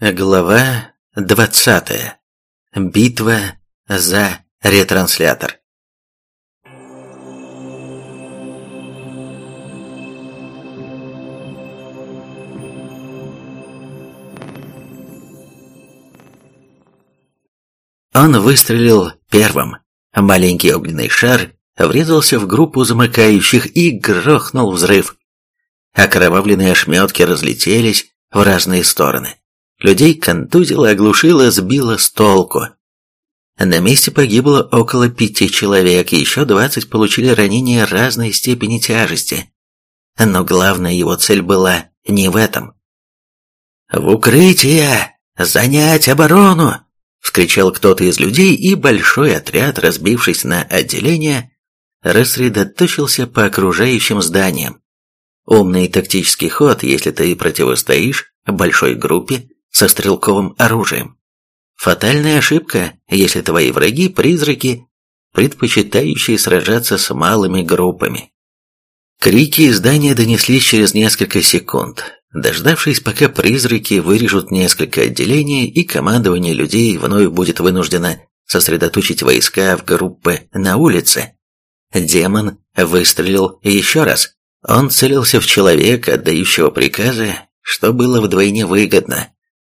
Глава 20. Битва за ретранслятор. Он выстрелил первым. Маленький огненный шар врезался в группу замыкающих и грохнул взрыв. Окровавленные ошметки разлетелись в разные стороны. Людей контузило, оглушило, сбило с толку. На месте погибло около пяти человек, еще двадцать получили ранения разной степени тяжести. Но главная его цель была не в этом. «В укрытие! Занять оборону!» — вскричал кто-то из людей, и большой отряд, разбившись на отделения, рассредоточился по окружающим зданиям. Умный тактический ход, если ты противостоишь большой группе со стрелковым оружием. Фатальная ошибка, если твои враги – призраки, предпочитающие сражаться с малыми группами. Крики и здания донеслись через несколько секунд. Дождавшись, пока призраки вырежут несколько отделений и командование людей вновь будет вынуждено сосредоточить войска в группы на улице, демон выстрелил еще раз. Он целился в человека, отдающего приказы, что было вдвойне выгодно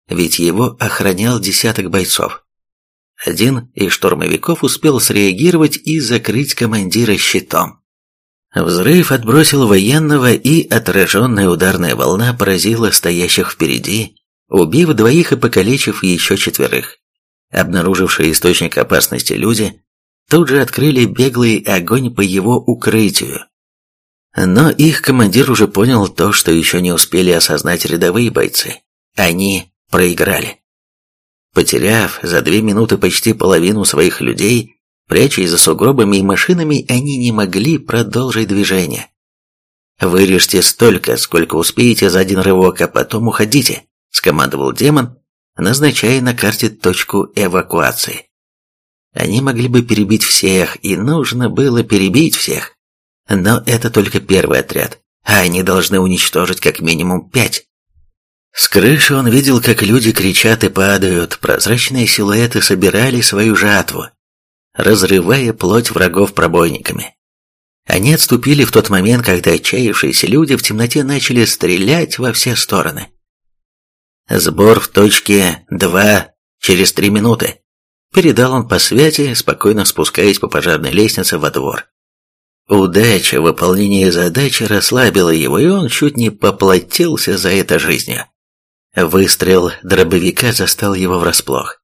ведь его охранял десяток бойцов. Один из штурмовиков успел среагировать и закрыть командира щитом. Взрыв отбросил военного, и отраженная ударная волна поразила стоящих впереди, убив двоих и покалечив еще четверых. Обнаружившие источник опасности люди тут же открыли беглый огонь по его укрытию. Но их командир уже понял то, что еще не успели осознать рядовые бойцы. Они проиграли. Потеряв за две минуты почти половину своих людей, прячась за сугробами и машинами, они не могли продолжить движение. «Вырежьте столько, сколько успеете за один рывок, а потом уходите», – скомандовал демон, назначая на карте точку эвакуации. Они могли бы перебить всех, и нужно было перебить всех. Но это только первый отряд, а они должны уничтожить как минимум пять. С крыши он видел, как люди кричат и падают, прозрачные силуэты собирали свою жатву, разрывая плоть врагов пробойниками. Они отступили в тот момент, когда отчаявшиеся люди в темноте начали стрелять во все стороны. «Сбор в точке 2 через три минуты», — передал он по связи, спокойно спускаясь по пожарной лестнице во двор. Удача выполнения задачи расслабила его, и он чуть не поплатился за это жизнью. Выстрел дробовика застал его врасплох.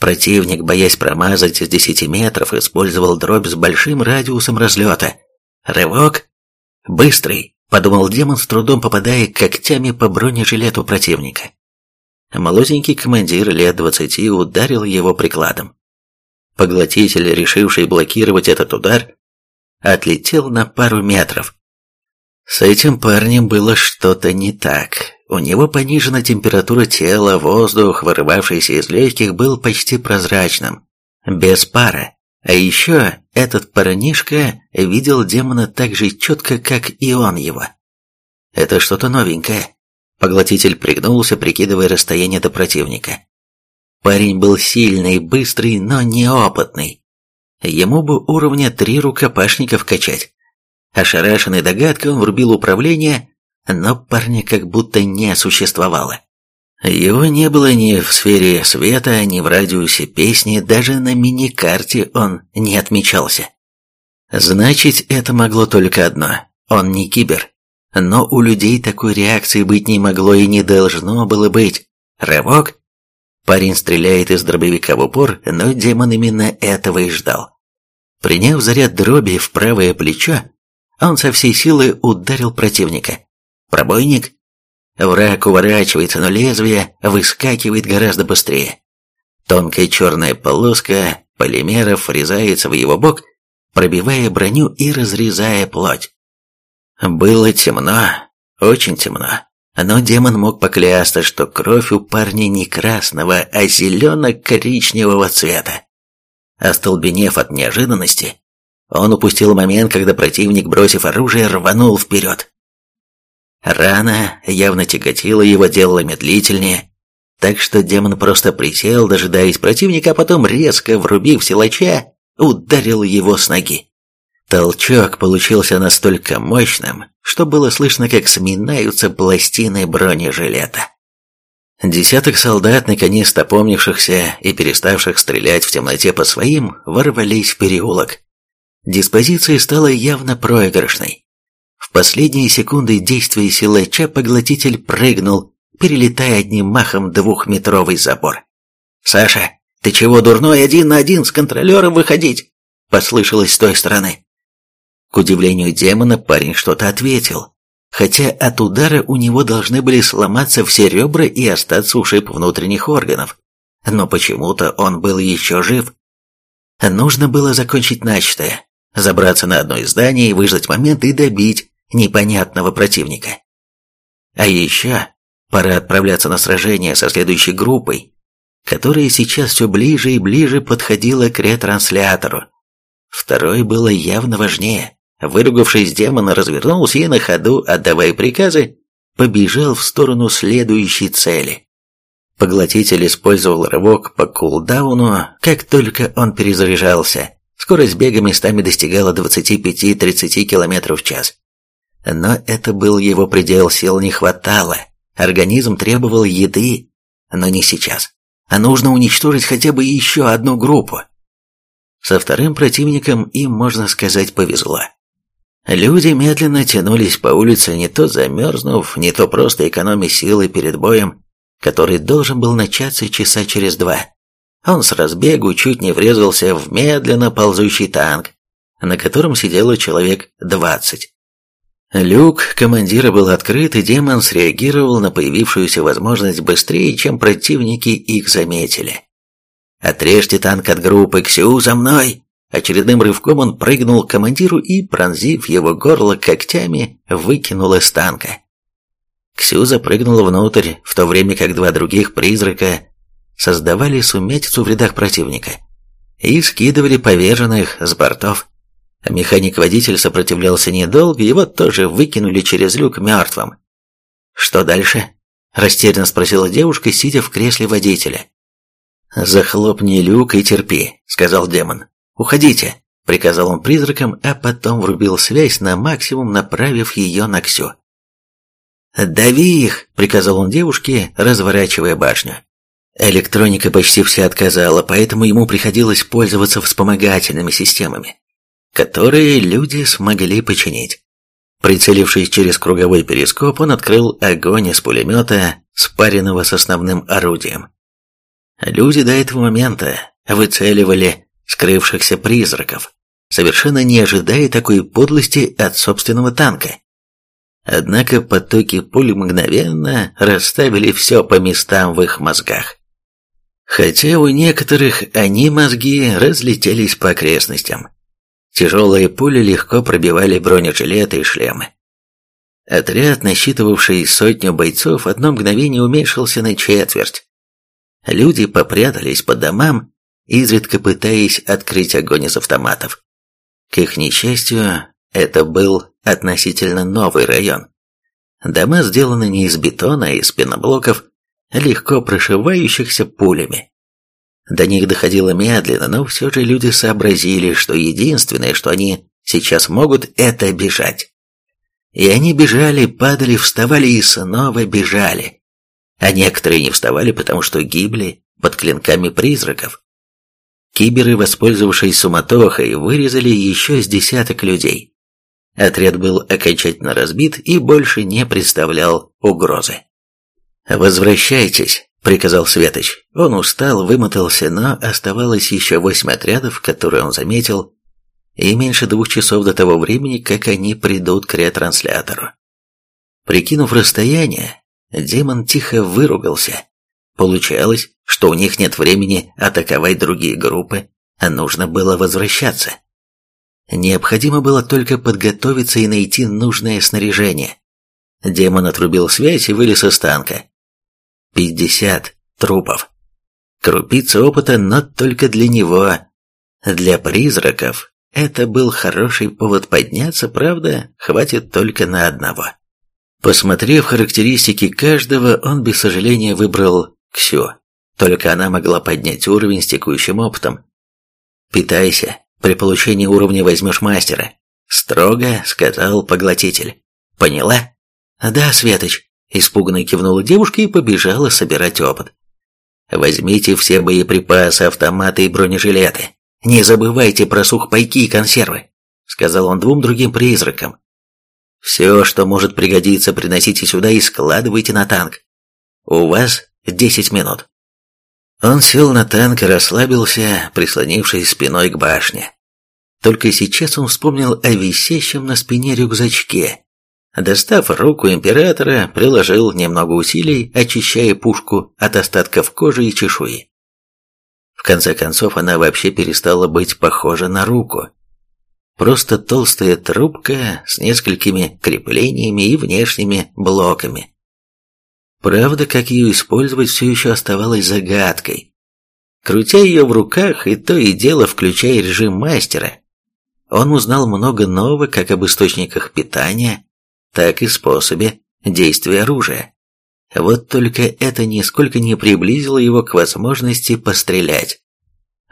Противник, боясь промазать с десяти метров, использовал дробь с большим радиусом разлета. Рывок. Быстрый, подумал демон, с трудом попадая когтями по бронежилету противника. Молоденький командир лет двадцати ударил его прикладом. Поглотитель, решивший блокировать этот удар, отлетел на пару метров. С этим парнем было что-то не так. У него понижена температура тела, воздух, вырывавшийся из легких, был почти прозрачным, без пара. А еще этот парнишка видел демона так же четко, как и он его. Это что-то новенькое. Поглотитель пригнулся, прикидывая расстояние до противника. Парень был сильный, быстрый, но неопытный. Ему бы уровня три рукопашников качать. Ошарашенный догадкой он врубил управление но парня как будто не существовало. Его не было ни в сфере света, ни в радиусе песни, даже на мини-карте он не отмечался. Значит, это могло только одно. Он не кибер. Но у людей такой реакции быть не могло и не должно было быть. Рывок. Парень стреляет из дробовика в упор, но демон именно этого и ждал. Приняв заряд дроби в правое плечо, он со всей силы ударил противника. Пробойник? Враг уворачивается, но лезвие выскакивает гораздо быстрее. Тонкая черная полоска полимеров врезается в его бок, пробивая броню и разрезая плоть. Было темно, очень темно, но демон мог поклясться, что кровь у парня не красного, а зелено-коричневого цвета. Остолбенев от неожиданности, он упустил момент, когда противник, бросив оружие, рванул вперед. Рана явно тяготила его, делала медлительнее. Так что демон просто присел, дожидаясь противника, а потом, резко врубив силача, ударил его с ноги. Толчок получился настолько мощным, что было слышно, как сминаются пластины бронежилета. Десяток солдат, наконец-то помнившихся и переставших стрелять в темноте по своим, ворвались в переулок. Диспозиция стала явно проигрышной. Последние секунды действия силача поглотитель прыгнул, перелетая одним махом двухметровый забор. «Саша, ты чего дурной один на один с контролером выходить?» послышалось с той стороны. К удивлению демона парень что-то ответил, хотя от удара у него должны были сломаться все ребра и остаться ушиб внутренних органов. Но почему-то он был еще жив. Нужно было закончить начатое, забраться на одно из зданий, выждать момент и добить непонятного противника. А еще Пора отправляться на сражение со следующей группой, которая сейчас все ближе и ближе подходила к ретранслятору. Второй было явно важнее. Выругавшись, демон развернулся и на ходу, отдавая приказы, побежал в сторону следующей цели. Поглотитель использовал рывок по кулдауну, как только он перезаряжался. Скорость бега местами достигала 25-30 км в час. Но это был его предел, сил не хватало. Организм требовал еды, но не сейчас. А нужно уничтожить хотя бы еще одну группу. Со вторым противником им, можно сказать, повезло. Люди медленно тянулись по улице, не то замерзнув, не то просто экономя силы перед боем, который должен был начаться часа через два. Он с разбегу чуть не врезался в медленно ползущий танк, на котором сидело человек двадцать. Люк командира был открыт, и демон среагировал на появившуюся возможность быстрее, чем противники их заметили. «Отрежьте танк от группы, Ксю, за мной!» Очередным рывком он прыгнул к командиру и, пронзив его горло когтями, выкинул из танка. Ксю запрыгнула внутрь, в то время как два других призрака создавали сумятицу в рядах противника и скидывали поверженных с бортов. Механик-водитель сопротивлялся недолго, его тоже выкинули через люк мертвым. «Что дальше?» – растерянно спросила девушка, сидя в кресле водителя. «Захлопни люк и терпи», – сказал демон. «Уходите», – приказал он призракам, а потом врубил связь на максимум, направив ее на Ксю. «Дави их!» – приказал он девушке, разворачивая башню. Электроника почти вся отказала, поэтому ему приходилось пользоваться вспомогательными системами которые люди смогли починить. Прицелившись через круговой перископ, он открыл огонь из пулемета, спаренного с основным орудием. Люди до этого момента выцеливали скрывшихся призраков, совершенно не ожидая такой подлости от собственного танка. Однако потоки пуль мгновенно расставили все по местам в их мозгах. Хотя у некоторых они мозги разлетелись по окрестностям. Тяжелые пули легко пробивали бронежилеты и шлемы. Отряд, насчитывавший сотню бойцов, одно мгновение уменьшился на четверть. Люди попрятались по домам, изредка пытаясь открыть огонь из автоматов. К их несчастью, это был относительно новый район. Дома сделаны не из бетона, а из пеноблоков, легко прошивающихся пулями. До них доходило медленно, но все же люди сообразили, что единственное, что они сейчас могут, это бежать. И они бежали, падали, вставали и снова бежали. А некоторые не вставали, потому что гибли под клинками призраков. Киберы, воспользовавшись суматохой, вырезали еще с десяток людей. Отряд был окончательно разбит и больше не представлял угрозы. «Возвращайтесь», — приказал Светоч. Он устал, вымотался, но оставалось еще восемь отрядов, которые он заметил, и меньше двух часов до того времени, как они придут к ретранслятору. Прикинув расстояние, демон тихо выругался. Получалось, что у них нет времени атаковать другие группы, а нужно было возвращаться. Необходимо было только подготовиться и найти нужное снаряжение. Демон отрубил связь и вылез из танка. Пятьдесят трупов. Крупица опыта, но только для него. Для призраков это был хороший повод подняться, правда, хватит только на одного. Посмотрев характеристики каждого, он без сожаления выбрал Ксю. Только она могла поднять уровень с текущим опытом. «Питайся. При получении уровня возьмешь мастера», — строго сказал поглотитель. «Поняла?» «Да, Светоч», — испуганно кивнула девушка и побежала собирать опыт. «Возьмите все боеприпасы, автоматы и бронежилеты. Не забывайте про сухпайки и консервы», — сказал он двум другим призракам. «Все, что может пригодиться, приносите сюда и складывайте на танк. У вас десять минут». Он сел на танк и расслабился, прислонившись спиной к башне. Только сейчас он вспомнил о висящем на спине рюкзачке. Достав руку императора, приложил немного усилий, очищая пушку от остатков кожи и чешуи. В конце концов, она вообще перестала быть похожа на руку. Просто толстая трубка с несколькими креплениями и внешними блоками. Правда, как ее использовать, все еще оставалось загадкой. Крутя ее в руках и то и дело включая режим мастера, он узнал много нового как об источниках питания, так и способе действия оружия. Вот только это нисколько не приблизило его к возможности пострелять.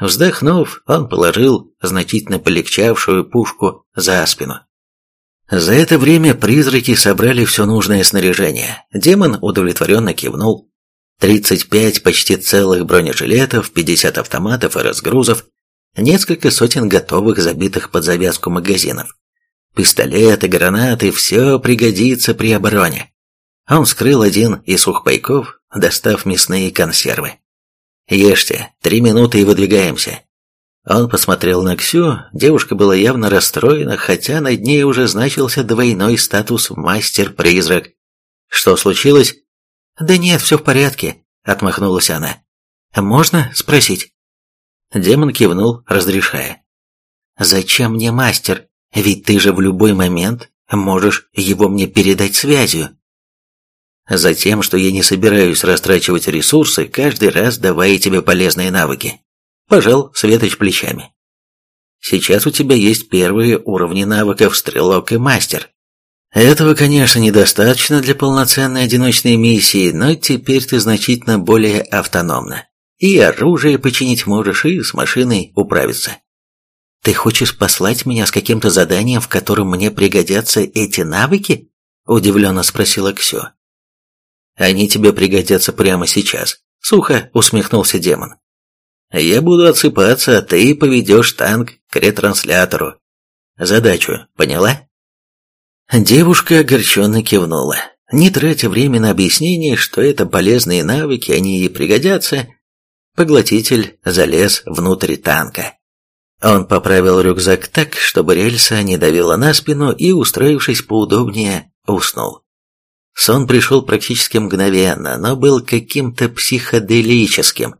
Вздохнув, он положил значительно полегчавшую пушку за спину. За это время призраки собрали все нужное снаряжение. Демон удовлетворенно кивнул. 35 почти целых бронежилетов, 50 автоматов и разгрузов, несколько сотен готовых забитых под завязку магазинов. Пистолеты, гранаты – все пригодится при обороне. Он вскрыл один из сухпайков, достав мясные консервы. «Ешьте, три минуты и выдвигаемся. Он посмотрел на Ксю, девушка была явно расстроена, хотя над ней уже значился двойной статус «мастер-призрак». «Что случилось?» «Да нет, все в порядке», — отмахнулась она. «Можно спросить?» Демон кивнул, разрешая. «Зачем мне мастер? Ведь ты же в любой момент можешь его мне передать связью». «Затем, что я не собираюсь растрачивать ресурсы, каждый раз давая тебе полезные навыки. Пожал Светоч плечами. Сейчас у тебя есть первые уровни навыков стрелок и мастер. Этого, конечно, недостаточно для полноценной одиночной миссии, но теперь ты значительно более автономна. И оружие починить можешь, и с машиной управиться. Ты хочешь послать меня с каким-то заданием, в котором мне пригодятся эти навыки? Удивленно спросила Ксю. Они тебе пригодятся прямо сейчас. Сухо усмехнулся демон. Я буду отсыпаться, а ты поведешь танк к ретранслятору. Задачу, поняла?» Девушка огорченно кивнула. Не тратя время на объяснение, что это полезные навыки, они ей пригодятся, поглотитель залез внутрь танка. Он поправил рюкзак так, чтобы рельса не давила на спину и, устроившись поудобнее, уснул. Сон пришел практически мгновенно, но был каким-то психоделическим.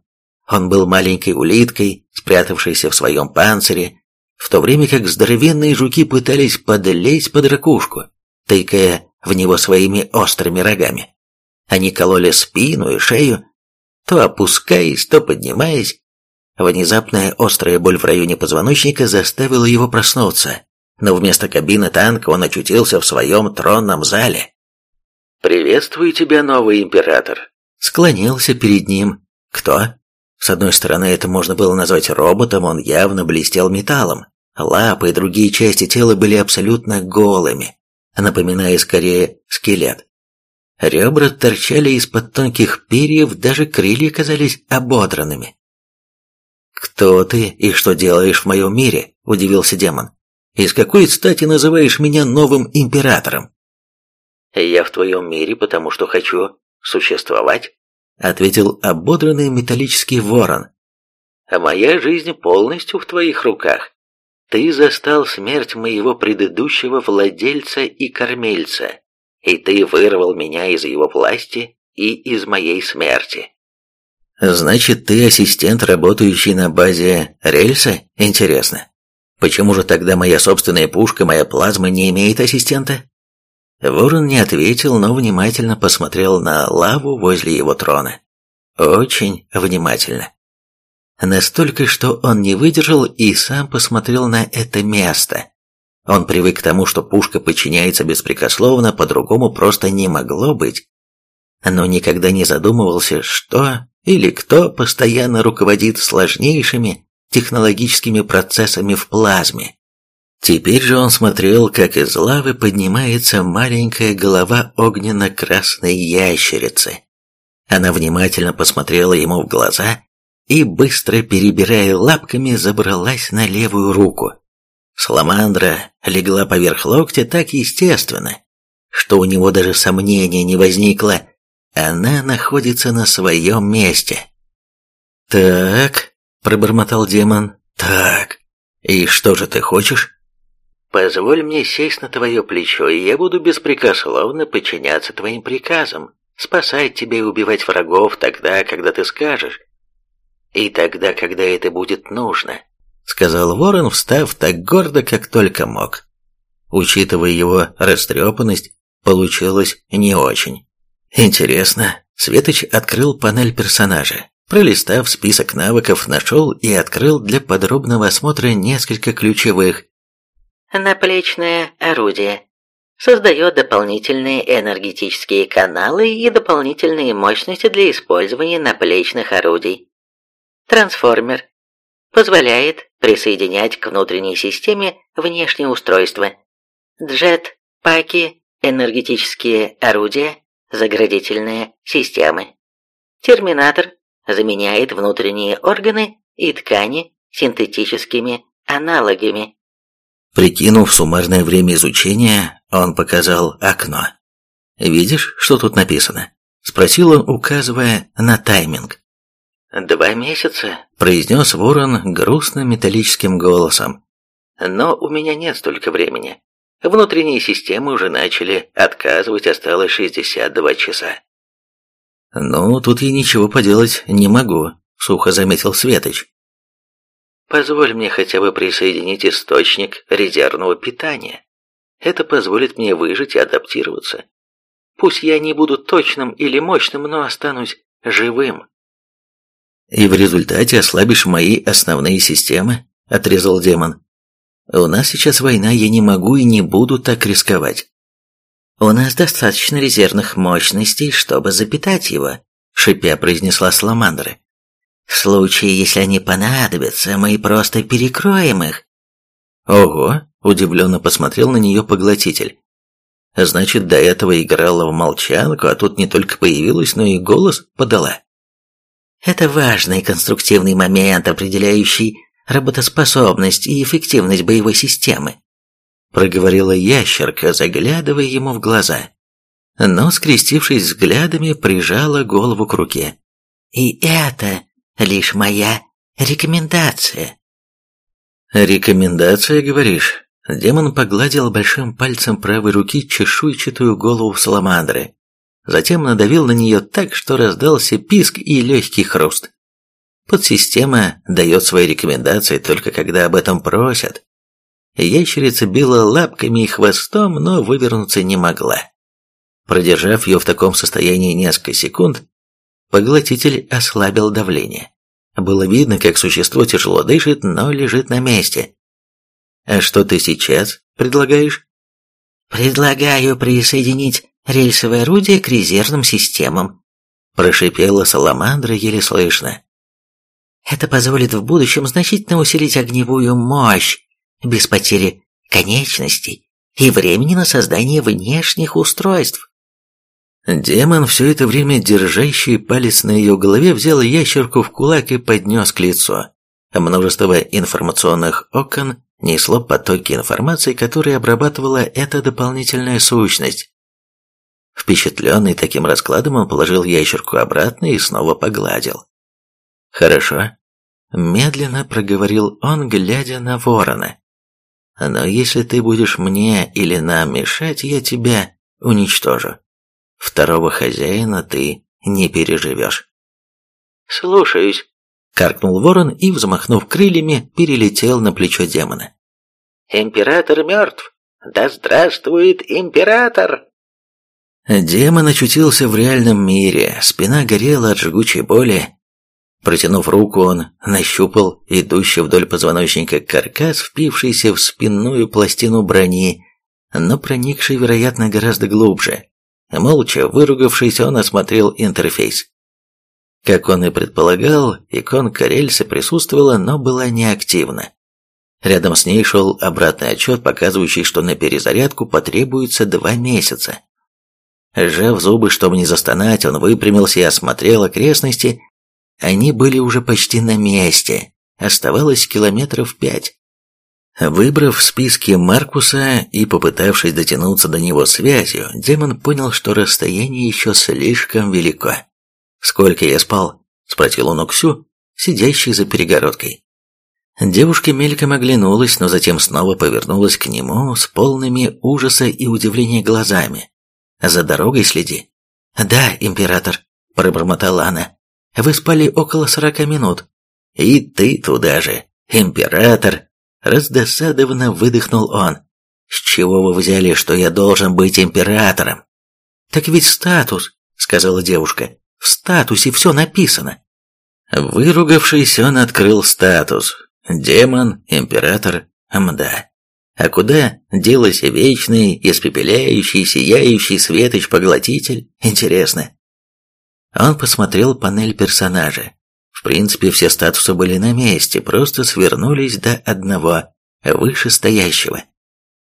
Он был маленькой улиткой, спрятавшейся в своем панцире, в то время как здоровенные жуки пытались подлезть под ракушку, тыкая в него своими острыми рогами. Они кололи спину и шею, то опускаясь, то поднимаясь. Внезапная острая боль в районе позвоночника заставила его проснуться, но вместо кабины танка он очутился в своем тронном зале. «Приветствую тебя, новый император!» Склонился перед ним. «Кто?» С одной стороны, это можно было назвать роботом, он явно блестел металлом. Лапы и другие части тела были абсолютно голыми, напоминая скорее скелет. Ребра торчали из-под тонких перьев, даже крылья казались ободранными. «Кто ты и что делаешь в моем мире?» – удивился демон. «И с какой стати называешь меня новым императором?» «Я в твоем мире, потому что хочу существовать ответил ободранный металлический ворон. «А моя жизнь полностью в твоих руках. Ты застал смерть моего предыдущего владельца и кормильца, и ты вырвал меня из его власти и из моей смерти». «Значит, ты ассистент, работающий на базе рельса? Интересно. Почему же тогда моя собственная пушка, моя плазма не имеет ассистента?» Ворон не ответил, но внимательно посмотрел на лаву возле его трона. Очень внимательно. Настолько, что он не выдержал и сам посмотрел на это место. Он привык к тому, что пушка подчиняется беспрекословно, по-другому просто не могло быть. Но никогда не задумывался, что или кто постоянно руководит сложнейшими технологическими процессами в плазме. Теперь же он смотрел, как из лавы поднимается маленькая голова огненно-красной ящерицы. Она внимательно посмотрела ему в глаза и, быстро перебирая лапками, забралась на левую руку. Саламандра легла поверх локтя так естественно, что у него даже сомнения не возникло. Она находится на своем месте. «Так», — пробормотал демон, — «так, и что же ты хочешь?» «Позволь мне сесть на твое плечо, и я буду беспрекословно подчиняться твоим приказам, спасать тебя и убивать врагов тогда, когда ты скажешь, и тогда, когда это будет нужно», — сказал ворон, встав так гордо, как только мог. Учитывая его растрепанность, получилось не очень. Интересно, Светоч открыл панель персонажа. Пролистав список навыков, нашел и открыл для подробного осмотра несколько ключевых. Наплечное орудие. Создает дополнительные энергетические каналы и дополнительные мощности для использования наплечных орудий. Трансформер. Позволяет присоединять к внутренней системе внешние устройства. Джет, паки, энергетические орудия, заградительные системы. Терминатор заменяет внутренние органы и ткани синтетическими аналогами. Прикинув суммарное время изучения, он показал окно. «Видишь, что тут написано?» – спросил он, указывая на тайминг. «Два месяца», – произнес ворон грустным металлическим голосом. «Но у меня нет столько времени. Внутренние системы уже начали отказывать, осталось 62 часа». «Ну, тут я ничего поделать не могу», — сухо заметил Светоч. «Позволь мне хотя бы присоединить источник резервного питания. Это позволит мне выжить и адаптироваться. Пусть я не буду точным или мощным, но останусь живым». «И в результате ослабишь мои основные системы?» — отрезал демон. «У нас сейчас война, я не могу и не буду так рисковать. «У нас достаточно резервных мощностей, чтобы запитать его», — шипя произнесла Саламандра. «В случае, если они понадобятся, мы просто перекроем их». «Ого!» — удивленно посмотрел на нее поглотитель. «Значит, до этого играла в молчанку, а тут не только появилась, но и голос подала». «Это важный конструктивный момент, определяющий работоспособность и эффективность боевой системы», проговорила ящерка, заглядывая ему в глаза. Но, скрестившись взглядами, прижала голову к руке. «И это лишь моя рекомендация». «Рекомендация, говоришь?» Демон погладил большим пальцем правой руки чешуйчатую голову саламандры. Затем надавил на нее так, что раздался писк и легкий хруст. Подсистема дает свои рекомендации только когда об этом просят. Ящерица била лапками и хвостом, но вывернуться не могла. Продержав ее в таком состоянии несколько секунд, поглотитель ослабил давление. Было видно, как существо тяжело дышит, но лежит на месте. «А что ты сейчас предлагаешь?» «Предлагаю присоединить рельсовое орудие к резервным системам», прошипела Саламандра еле слышно. «Это позволит в будущем значительно усилить огневую мощь без потери конечностей и времени на создание внешних устройств. Демон, все это время держащий палец на ее голове, взял ящерку в кулак и поднес к лицу. Множество информационных окон несло потоки информации, которые обрабатывала эта дополнительная сущность. Впечатленный таким раскладом, он положил ящерку обратно и снова погладил. «Хорошо», — медленно проговорил он, глядя на ворона. Но если ты будешь мне или нам мешать, я тебя уничтожу. Второго хозяина ты не переживешь. Слушаюсь, каркнул ворон и, взмахнув крыльями, перелетел на плечо демона. Император мертв. Да здравствует император! Демон очутился в реальном мире, спина горела от жгучей боли, Протянув руку, он нащупал идущий вдоль позвоночника каркас, впившийся в спинную пластину брони, но проникший, вероятно, гораздо глубже. Молча выругавшись, он осмотрел интерфейс. Как он и предполагал, иконка рельсы присутствовала, но была неактивна. Рядом с ней шел обратный отчет, показывающий, что на перезарядку потребуется два месяца. Сжав зубы, чтобы не застонать, он выпрямился и осмотрел окрестности. Они были уже почти на месте. Оставалось километров пять. Выбрав в списке Маркуса и попытавшись дотянуться до него связью, демон понял, что расстояние еще слишком велико. «Сколько я спал?» – спросил он Уксю, сидящий за перегородкой. Девушка мельком оглянулась, но затем снова повернулась к нему с полными ужаса и удивления глазами. «За дорогой следи». «Да, император», – пробормотала она. «Вы спали около сорока минут». «И ты туда же, император», – раздосадованно выдохнул он. «С чего вы взяли, что я должен быть императором?» «Так ведь статус», – сказала девушка. «В статусе все написано». Выругавшись, он открыл статус, Демон, император, мда. А куда делся вечный, испепеляющий, сияющий светоч-поглотитель? Интересно. Он посмотрел панель персонажа. В принципе, все статусы были на месте, просто свернулись до одного, вышестоящего.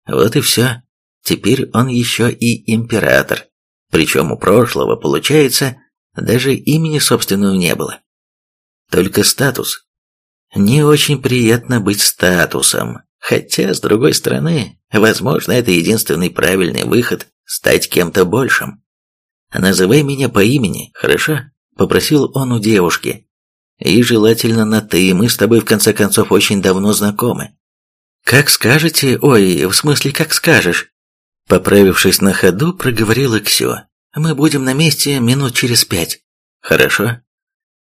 Вот и все. Теперь он еще и император. Причем у прошлого, получается, даже имени собственного не было. Только статус, не очень приятно быть статусом, хотя, с другой стороны, возможно, это единственный правильный выход – стать кем-то большим. «Называй меня по имени, хорошо?» – попросил он у девушки. «И желательно на «ты», мы с тобой в конце концов очень давно знакомы». «Как скажете, ой, в смысле, как скажешь?» Поправившись на ходу, проговорила Ксю. «Мы будем на месте минут через пять». «Хорошо»,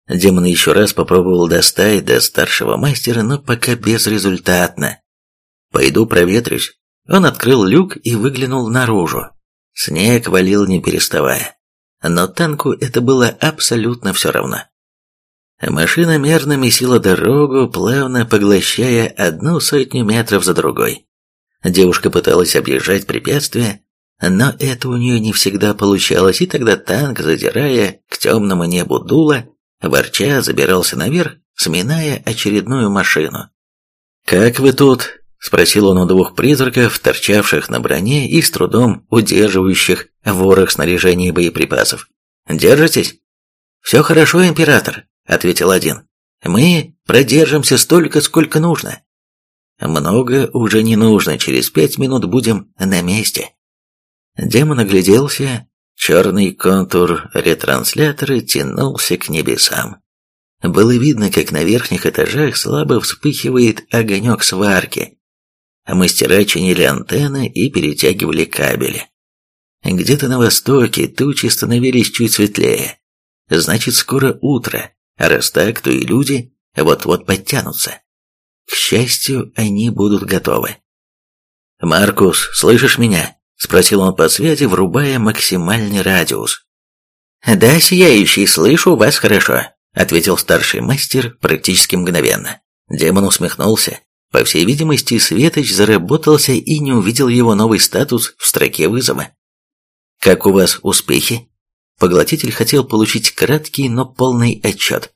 Демон еще раз попробовал достать до старшего мастера, но пока безрезультатно. «Пойду проветрюсь». Он открыл люк и выглянул наружу. Снег валил не переставая. Но танку это было абсолютно все равно. Машина мерно месила дорогу, плавно поглощая одну сотню метров за другой. Девушка пыталась объезжать препятствия, но это у нее не всегда получалось, и тогда танк, задирая к темному небу дуло, ворча забирался наверх, сминая очередную машину. «Как вы тут?» – спросил он у двух призраков, торчавших на броне и с трудом удерживающих ворох снаряжения и боеприпасов. «Держитесь?» «Все хорошо, император», – ответил один. «Мы продержимся столько, сколько нужно». «Много уже не нужно, через пять минут будем на месте». Демон огляделся, Черный контур ретранслятора тянулся к небесам. Было видно, как на верхних этажах слабо вспыхивает огонек сварки. Мастера чинили антенны и перетягивали кабели. Где-то на востоке тучи становились чуть светлее. Значит, скоро утро, а раз так, то и люди вот-вот подтянутся. К счастью, они будут готовы. «Маркус, слышишь меня?» — спросил он по связи, врубая максимальный радиус. «Да, сияющий, слышу вас хорошо», — ответил старший мастер практически мгновенно. Демон усмехнулся. По всей видимости, Светоч заработался и не увидел его новый статус в строке вызова. «Как у вас успехи?» Поглотитель хотел получить краткий, но полный отчет.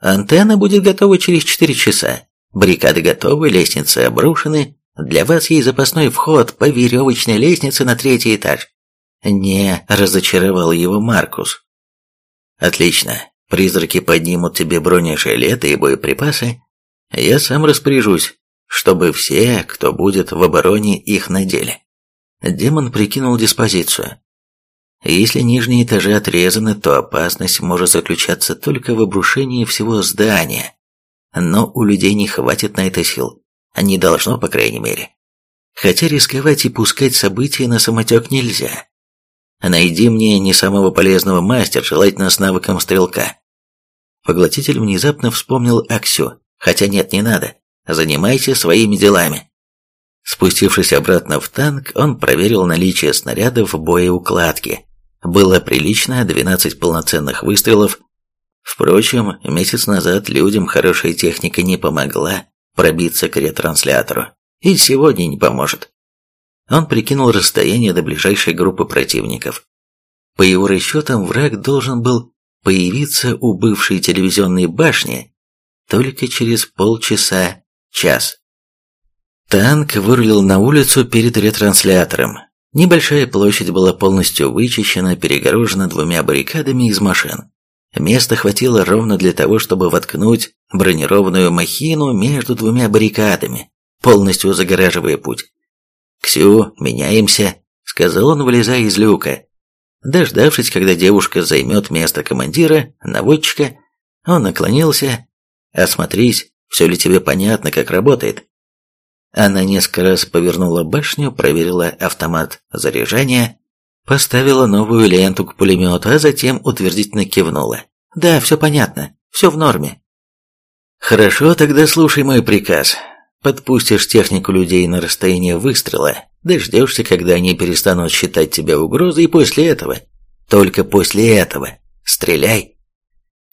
«Антенна будет готова через четыре часа. Баррикады готовы, лестницы обрушены, для вас есть запасной вход по веревочной лестнице на третий этаж. Не разочаровал его Маркус. Отлично. Призраки поднимут тебе бронежилеты и боеприпасы. Я сам распоряжусь, чтобы все, кто будет в обороне, их надели. Демон прикинул диспозицию. Если нижние этажи отрезаны, то опасность может заключаться только в обрушении всего здания. Но у людей не хватит на это сил. Не должно, по крайней мере. Хотя рисковать и пускать события на самотек нельзя. Найди мне не самого полезного мастера, желательно с навыком стрелка. Поглотитель внезапно вспомнил Аксю. Хотя нет, не надо. Занимайся своими делами. Спустившись обратно в танк, он проверил наличие снарядов боеукладки. Было прилично 12 полноценных выстрелов. Впрочем, месяц назад людям хорошая техника не помогла, пробиться к ретранслятору. И сегодня не поможет. Он прикинул расстояние до ближайшей группы противников. По его расчетам, враг должен был появиться у бывшей телевизионной башни только через полчаса-час. Танк вырулил на улицу перед ретранслятором. Небольшая площадь была полностью вычищена, перегорожена двумя баррикадами из машин. Места хватило ровно для того, чтобы воткнуть бронированную махину между двумя баррикадами, полностью загораживая путь. «Ксю, меняемся», — сказал он, вылезая из люка. Дождавшись, когда девушка займет место командира, наводчика, он наклонился. «Осмотрись, все ли тебе понятно, как работает?» Она несколько раз повернула башню, проверила автомат заряжания, поставила новую ленту к пулемету, а затем утвердительно кивнула. «Да, все понятно, все в норме». «Хорошо, тогда слушай мой приказ. Подпустишь технику людей на расстояние выстрела, дождешься, когда они перестанут считать тебя угрозой, и после этого, только после этого, стреляй.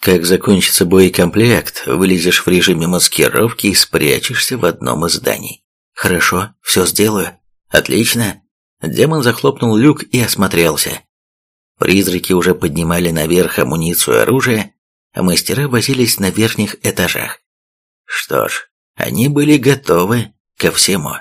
Как закончится боекомплект, вылезешь в режиме маскировки и спрячешься в одном из зданий. Хорошо, все сделаю. Отлично. Демон захлопнул люк и осмотрелся. Призраки уже поднимали наверх амуницию и оружие, а мастера возились на верхних этажах. Что ж, они были готовы ко всему.